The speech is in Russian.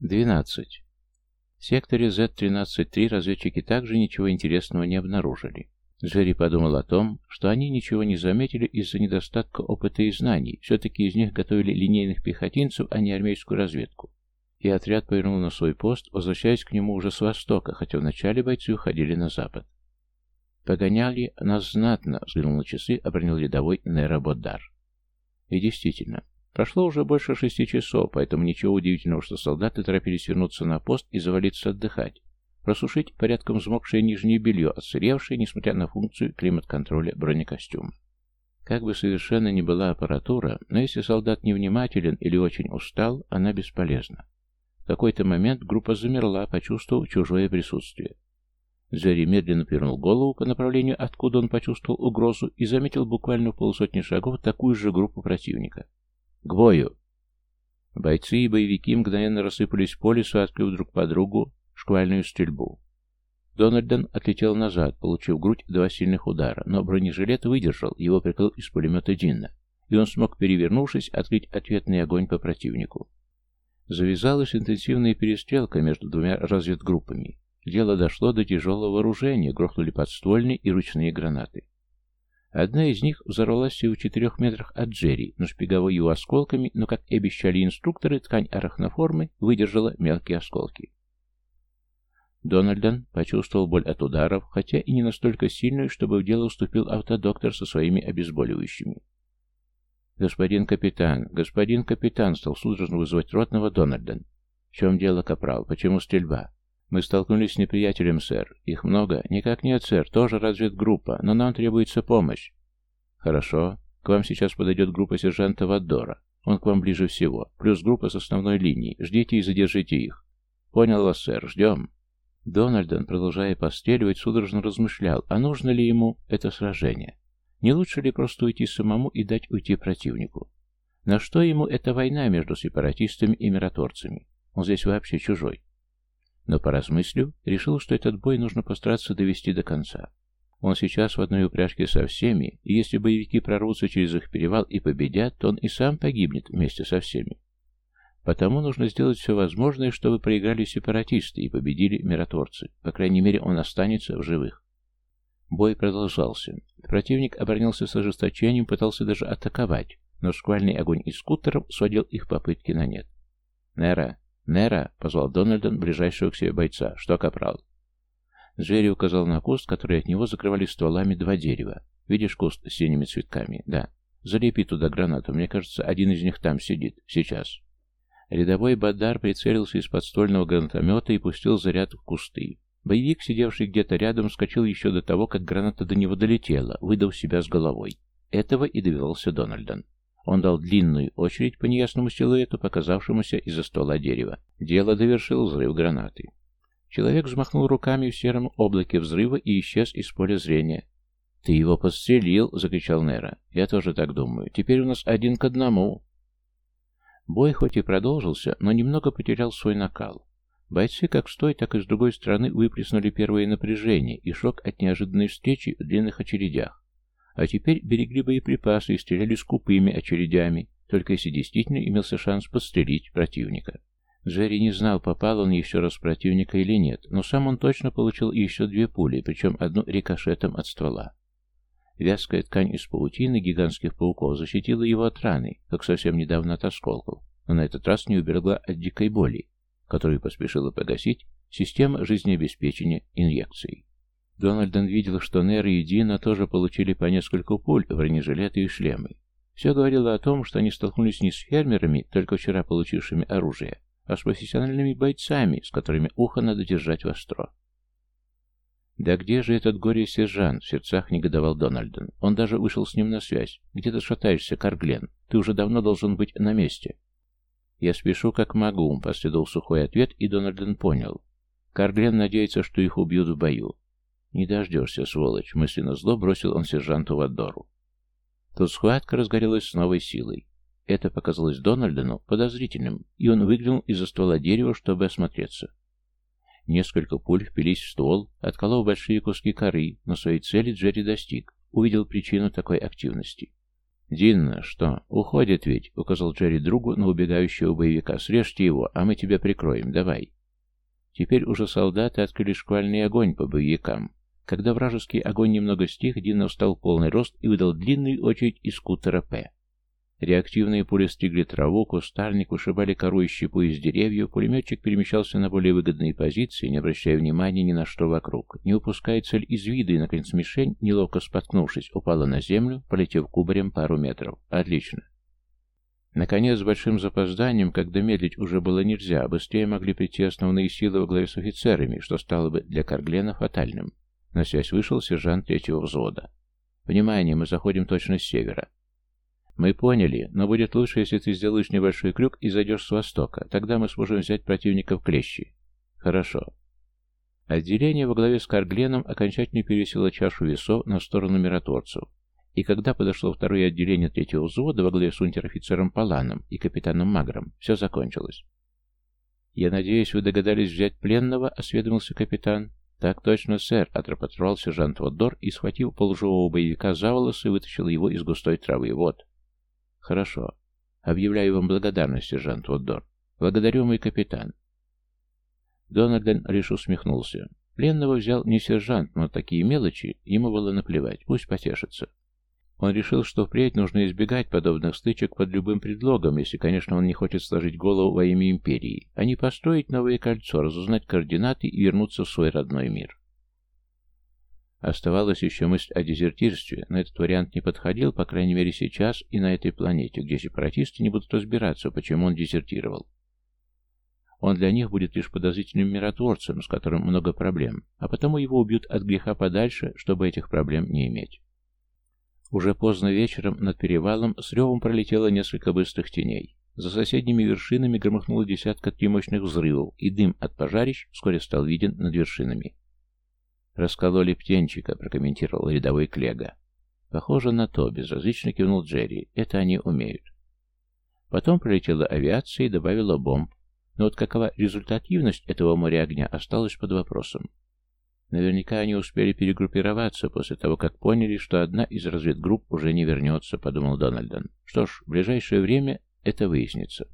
12. В секторе Z-13-3 разведчики также ничего интересного не обнаружили. Джерри подумал о том, что они ничего не заметили из-за недостатка опыта и знаний, все-таки из них готовили линейных пехотинцев, а не армейскую разведку. И отряд повернул на свой пост, возвращаясь к нему уже с востока, хотя вначале бойцы уходили на запад. «Погоняли нас знатно», — взглянул на часы, обронил рядовой Нейрободар. И действительно, прошло уже больше шести часов, поэтому ничего удивительного, что солдаты торопились вернуться на пост и завалиться отдыхать, просушить порядком взмокшее нижнее белье, отсыревшее, несмотря на функцию климат-контроля бронекостюма. Как бы совершенно ни была аппаратура, но если солдат невнимателен или очень устал, она бесполезна. В какой-то момент группа замерла, почувствовав чужое присутствие. Джерри медленно повернул голову по направлению, откуда он почувствовал угрозу, и заметил буквально в полусотни шагов такую же группу противника. «К бою!» Бойцы и боевики мгновенно рассыпались в поле, открыв друг по другу шквальную стрельбу. Дональден отлетел назад, получив грудь два сильных удара, но бронежилет выдержал, его прикрыл из пулемета Динна, и он смог, перевернувшись, открыть ответный огонь по противнику. Завязалась интенсивная перестрелка между двумя разведгруппами. Дело дошло до тяжелого вооружения, грохнули подствольные и ручные гранаты. Одна из них взорвалась всего в четырех метрах от Джерри, но шпиговой его осколками, но, как и обещали инструкторы, ткань арахноформы выдержала мелкие осколки. Дональдон почувствовал боль от ударов, хотя и не настолько сильную, чтобы в дело уступил автодоктор со своими обезболивающими. «Господин капитан, господин капитан!» стал судорожно вызывать ротного Дональдон. «В чем дело, капрал? Почему стрельба?» «Мы столкнулись с неприятелем, сэр. Их много?» «Никак нет, сэр. Тоже разведгруппа, но нам требуется помощь». «Хорошо. К вам сейчас подойдет группа сержанта Ваддора. Он к вам ближе всего. Плюс группа с основной линии. Ждите и задержите их». «Понял вас, сэр. Ждем». Дональдон, продолжая постреливать, судорожно размышлял, а нужно ли ему это сражение. Не лучше ли просто уйти самому и дать уйти противнику? На что ему эта война между сепаратистами и миротворцами? Он здесь вообще чужой но, поразмыслив, решил, что этот бой нужно постараться довести до конца. Он сейчас в одной упряжке со всеми, и если боевики прорвутся через их перевал и победят, то он и сам погибнет вместе со всеми. Потому нужно сделать все возможное, чтобы проиграли сепаратисты и победили миротворцы. По крайней мере, он останется в живых. Бой продолжался. Противник оборонялся с ожесточением, пытался даже атаковать, но шквальный огонь из скутеров сводил их попытки на нет. «Нера, «Нера!» — позвал Дональдон, ближайшего к себе бойца. «Что, капрал?» Джерри указал на куст, который от него закрывали стволами два дерева. «Видишь куст с синими цветками?» «Да». «Залепи туда гранату. Мне кажется, один из них там сидит. Сейчас». Рядовой Бадар прицелился из подствольного гранатомета и пустил заряд в кусты. Боевик, сидевший где-то рядом, вскочил еще до того, как граната до него долетела, выдав себя с головой. Этого и довелся Дональдон. Он дал длинную очередь по неясному силуэту, показавшемуся из-за стола дерева. Дело довершил взрыв гранаты. Человек взмахнул руками в сером облаке взрыва и исчез из поля зрения. «Ты его подстрелил!» — закричал Нера. «Я тоже так думаю. Теперь у нас один к одному». Бой хоть и продолжился, но немного потерял свой накал. Бойцы как с той, так и с другой стороны выплеснули первое напряжение и шок от неожиданной встречи в длинных очередях. А теперь берегли боеприпасы и стреляли скупыми очередями, только если действительно имелся шанс подстрелить противника. Джерри не знал, попал он еще раз противника или нет, но сам он точно получил еще две пули, причем одну рикошетом от ствола. Вязкая ткань из паутины гигантских пауков защитила его от раны, как совсем недавно от осколков, но на этот раз не уберегла от дикой боли, которую поспешила погасить система жизнеобеспечения инъекцией. Дональдон видел, что Нер и Дина тоже получили по несколько пуль бронежилеты и шлемы. Все говорило о том, что они столкнулись не с фермерами, только вчера получившими оружие, а с профессиональными бойцами, с которыми ухо надо держать востро. «Да где же этот горе-сержант?» — в сердцах негодовал Дональдон. Он даже вышел с ним на связь. «Где ты шатаешься, Карглен? Ты уже давно должен быть на месте». «Я спешу, как могу», — последовал сухой ответ, и Дональдон понял. Карглен надеется, что их убьют в бою. «Не дождешься, сволочь!» — мысленно зло бросил он сержанту Ваддору. Тут схватка разгорелась с новой силой. Это показалось Дональдону подозрительным, и он выглянул из-за ствола дерева, чтобы осмотреться. Несколько пуль впились в ствол, отколов большие куски коры, но своей цели Джерри достиг, увидел причину такой активности. «Динна, что? Уходит ведь?» — указал Джерри другу на убегающего боевика. «Срежьте его, а мы тебя прикроем. Давай». Теперь уже солдаты открыли шквальный огонь по боевикам. Когда вражеский огонь немного стих, Динна встал в полный рост и выдал длинную очередь из скутера «П». Реактивные пули стригли траву, кустарник, вышибали кору и щепу из деревьев, пулеметчик перемещался на более выгодные позиции, не обращая внимания ни на что вокруг, не упуская цель из виду, и, наконец, мишень, неловко споткнувшись, упала на землю, полетев кубарем пару метров. Отлично. Наконец, с большим запозданием, когда медлить уже было нельзя, быстрее могли прийти основные силы во главе с офицерами, что стало бы для Карглена фатальным. На связь вышел сержант третьего взвода. «Внимание, мы заходим точно с севера. «Мы поняли, но будет лучше, если ты сделаешь небольшой крюк и зайдешь с востока. Тогда мы сможем взять противника в клещи». «Хорошо». Отделение во главе с Каргленом окончательно перевесило чашу весов на сторону миротворцев. И когда подошло второе отделение третьего взвода во главе с унтер-офицером Паланом и капитаном Магром, все закончилось. «Я надеюсь, вы догадались взять пленного?» — осведомился капитан. «Так точно, сэр», — отрапортовал сержант Воддор и, схватив полуживого боевика за волосы, вытащил его из густой травы. «Вот, Хорошо. Объявляю вам благодарность, сержант Воддор. Благодарю, мой капитан. Дональден лишь усмехнулся. Пленного взял не сержант, но такие мелочи ему было наплевать, пусть потешится. Он решил, что впредь нужно избегать подобных стычек под любым предлогом, если, конечно, он не хочет сложить голову во имя империи, а не построить новое кольцо, разузнать координаты и вернуться в свой родной мир. Оставалась еще мысль о дезертирстве, но этот вариант не подходил, по крайней мере сейчас и на этой планете, где сепаратисты не будут разбираться, почему он дезертировал. Он для них будет лишь подозрительным миротворцем, с которым много проблем, а потому его убьют от греха подальше, чтобы этих проблем не иметь. Уже поздно вечером над перевалом с ревом пролетело несколько быстрых теней. За соседними вершинами громыхнуло десятка три взрывов, и дым от пожарищ вскоре стал виден над вершинами. «Раскололи птенчика», — прокомментировал рядовой Клега. «Похоже на то», — безразлично кивнул Джерри. «Это они умеют». Потом прилетела авиация и добавила бомб. Но вот какова результативность этого моря огня осталась под вопросом. Наверняка они успели перегруппироваться после того, как поняли, что одна из разведгрупп уже не вернется, подумал Дональдон. Что ж, в ближайшее время это выяснится.